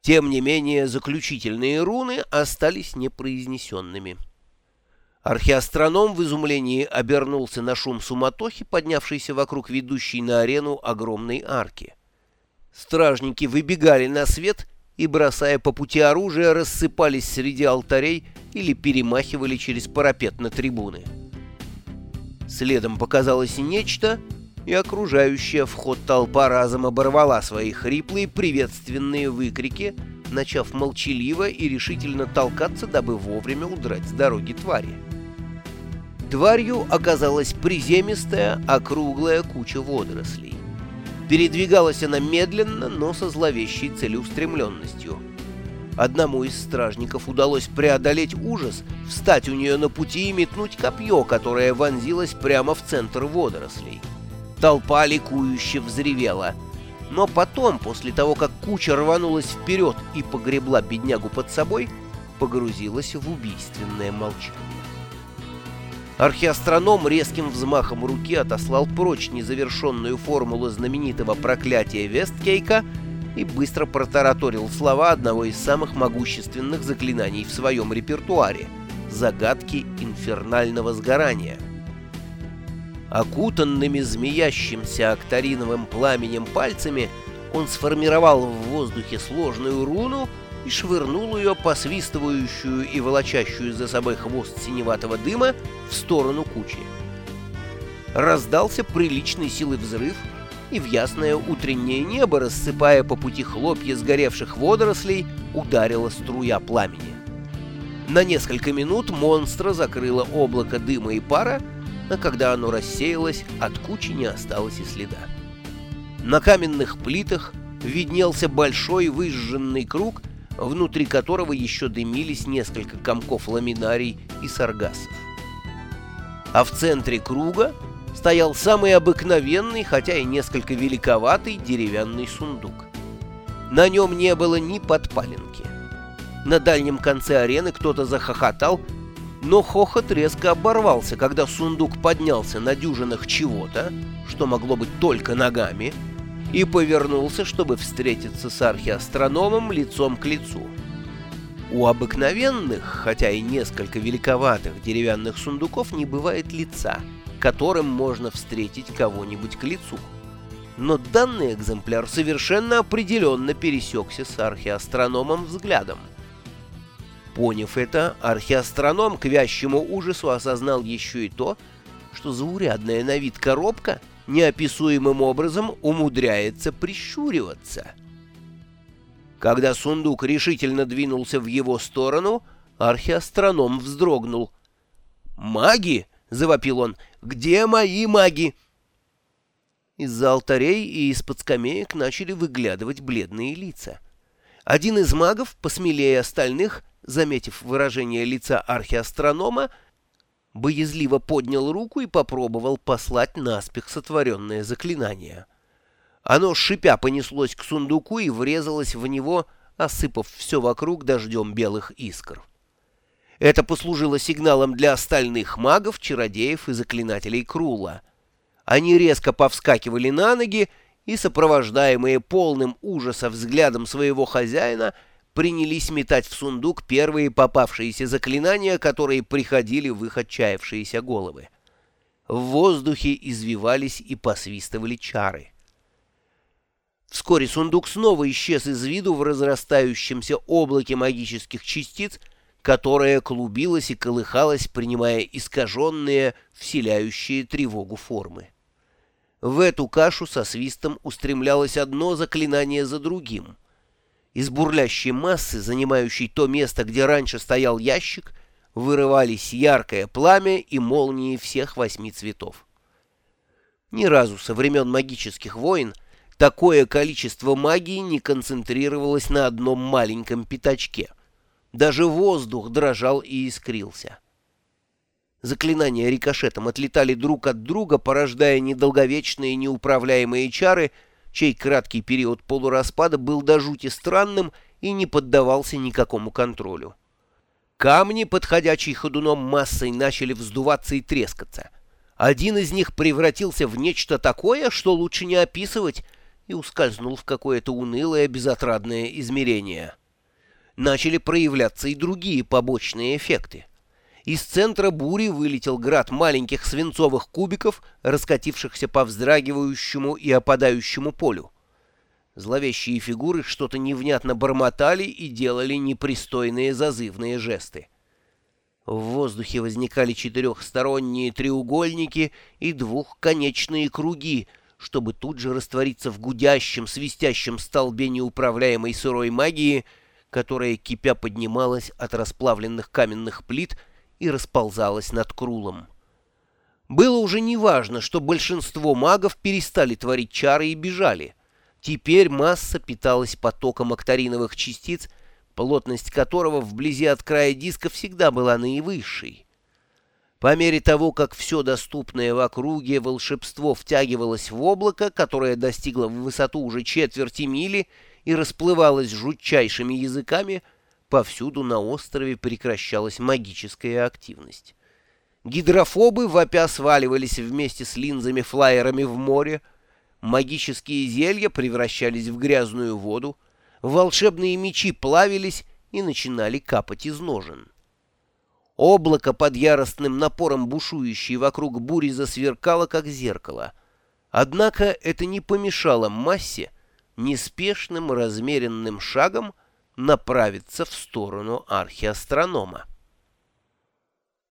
Тем не менее, заключительные руны остались непроизнесенными. Археастроном в изумлении обернулся на шум суматохи, поднявшийся вокруг ведущей на арену огромной арки. Стражники выбегали на свет и, бросая по пути оружие, рассыпались среди алтарей или перемахивали через парапет на трибуны. Следом показалось нечто, и окружающая вход толпа разом оборвала свои хриплые приветственные выкрики, начав молчаливо и решительно толкаться, дабы вовремя удрать с дороги твари. Тварью оказалась приземистая, округлая куча водорослей. Передвигалась она медленно, но со зловещей целеустремленностью. Одному из стражников удалось преодолеть ужас, встать у нее на пути и метнуть копье, которое вонзилось прямо в центр водорослей. Толпа ликующе взревела. Но потом, после того, как куча рванулась вперед и погребла беднягу под собой, погрузилась в убийственное молчание. Археастроном резким взмахом руки отослал прочь незавершенную формулу знаменитого проклятия Весткейка и быстро протараторил слова одного из самых могущественных заклинаний в своем репертуаре — «Загадки инфернального сгорания». Окутанными змеящимся акториновым пламенем пальцами он сформировал в воздухе сложную руну и швырнул ее, посвистывающую и волочащую за собой хвост синеватого дыма, в сторону кучи. Раздался приличной силы взрыв, и в ясное утреннее небо, рассыпая по пути хлопья сгоревших водорослей, ударила струя пламени. На несколько минут монстра закрыло облако дыма и пара, а когда оно рассеялось, от кучи не осталось и следа. На каменных плитах виднелся большой выжженный круг, внутри которого еще дымились несколько комков ламинарий и саргасов. А в центре круга стоял самый обыкновенный, хотя и несколько великоватый деревянный сундук. На нем не было ни подпаленки. На дальнем конце арены кто-то захохотал, но хохот резко оборвался, когда сундук поднялся на дюжинах чего-то, что могло быть только ногами, и повернулся, чтобы встретиться с археастрономом лицом к лицу. У обыкновенных, хотя и несколько великоватых деревянных сундуков не бывает лица, которым можно встретить кого-нибудь к лицу. Но данный экземпляр совершенно определенно пересекся с археастрономом взглядом. Поняв это, археастроном к вящему ужасу осознал еще и то, что заурядная на вид коробка — неописуемым образом умудряется прищуриваться. Когда сундук решительно двинулся в его сторону, археастроном вздрогнул. «Маги!» — завопил он. «Где мои маги?» Из-за алтарей и из-под скамеек начали выглядывать бледные лица. Один из магов, посмелее остальных, заметив выражение лица археастронома, боязливо поднял руку и попробовал послать наспех сотворенное заклинание. Оно, шипя, понеслось к сундуку и врезалось в него, осыпав все вокруг дождем белых искр. Это послужило сигналом для остальных магов, чародеев и заклинателей Крула. Они резко повскакивали на ноги и, сопровождаемые полным ужаса взглядом своего хозяина, принялись метать в сундук первые попавшиеся заклинания, которые приходили в их отчаявшиеся головы. В воздухе извивались и посвистывали чары. Вскоре сундук снова исчез из виду в разрастающемся облаке магических частиц, которое клубилось и колыхалось, принимая искаженные, вселяющие тревогу формы. В эту кашу со свистом устремлялось одно заклинание за другим — из бурлящей массы, занимающей то место, где раньше стоял ящик, вырывались яркое пламя и молнии всех восьми цветов. Ни разу со времен магических войн такое количество магии не концентрировалось на одном маленьком пятачке. Даже воздух дрожал и искрился. Заклинания рикошетом отлетали друг от друга, порождая недолговечные неуправляемые чары — чей краткий период полураспада был до жути странным и не поддавался никакому контролю. Камни, подходящие ходуном массой, начали вздуваться и трескаться. Один из них превратился в нечто такое, что лучше не описывать, и ускользнул в какое-то унылое безотрадное измерение. Начали проявляться и другие побочные эффекты. Из центра бури вылетел град маленьких свинцовых кубиков, раскатившихся по вздрагивающему и опадающему полю. Зловещие фигуры что-то невнятно бормотали и делали непристойные зазывные жесты. В воздухе возникали четырехсторонние треугольники и двухконечные круги, чтобы тут же раствориться в гудящем, свистящем столбе неуправляемой сырой магии, которая, кипя, поднималась от расплавленных каменных плит и расползалась над Крулом. Было уже неважно, что большинство магов перестали творить чары и бежали. Теперь масса питалась потоком акториновых частиц, плотность которого вблизи от края диска всегда была наивысшей. По мере того, как все доступное в округе волшебство втягивалось в облако, которое достигло в высоту уже четверти мили и расплывалось жутчайшими языками, повсюду на острове прекращалась магическая активность. Гидрофобы вопя сваливались вместе с линзами-флайерами в море, магические зелья превращались в грязную воду, волшебные мечи плавились и начинали капать из ножен. Облако под яростным напором бушующей вокруг бури засверкало, как зеркало. Однако это не помешало массе неспешным размеренным шагом направиться в сторону архиастронома.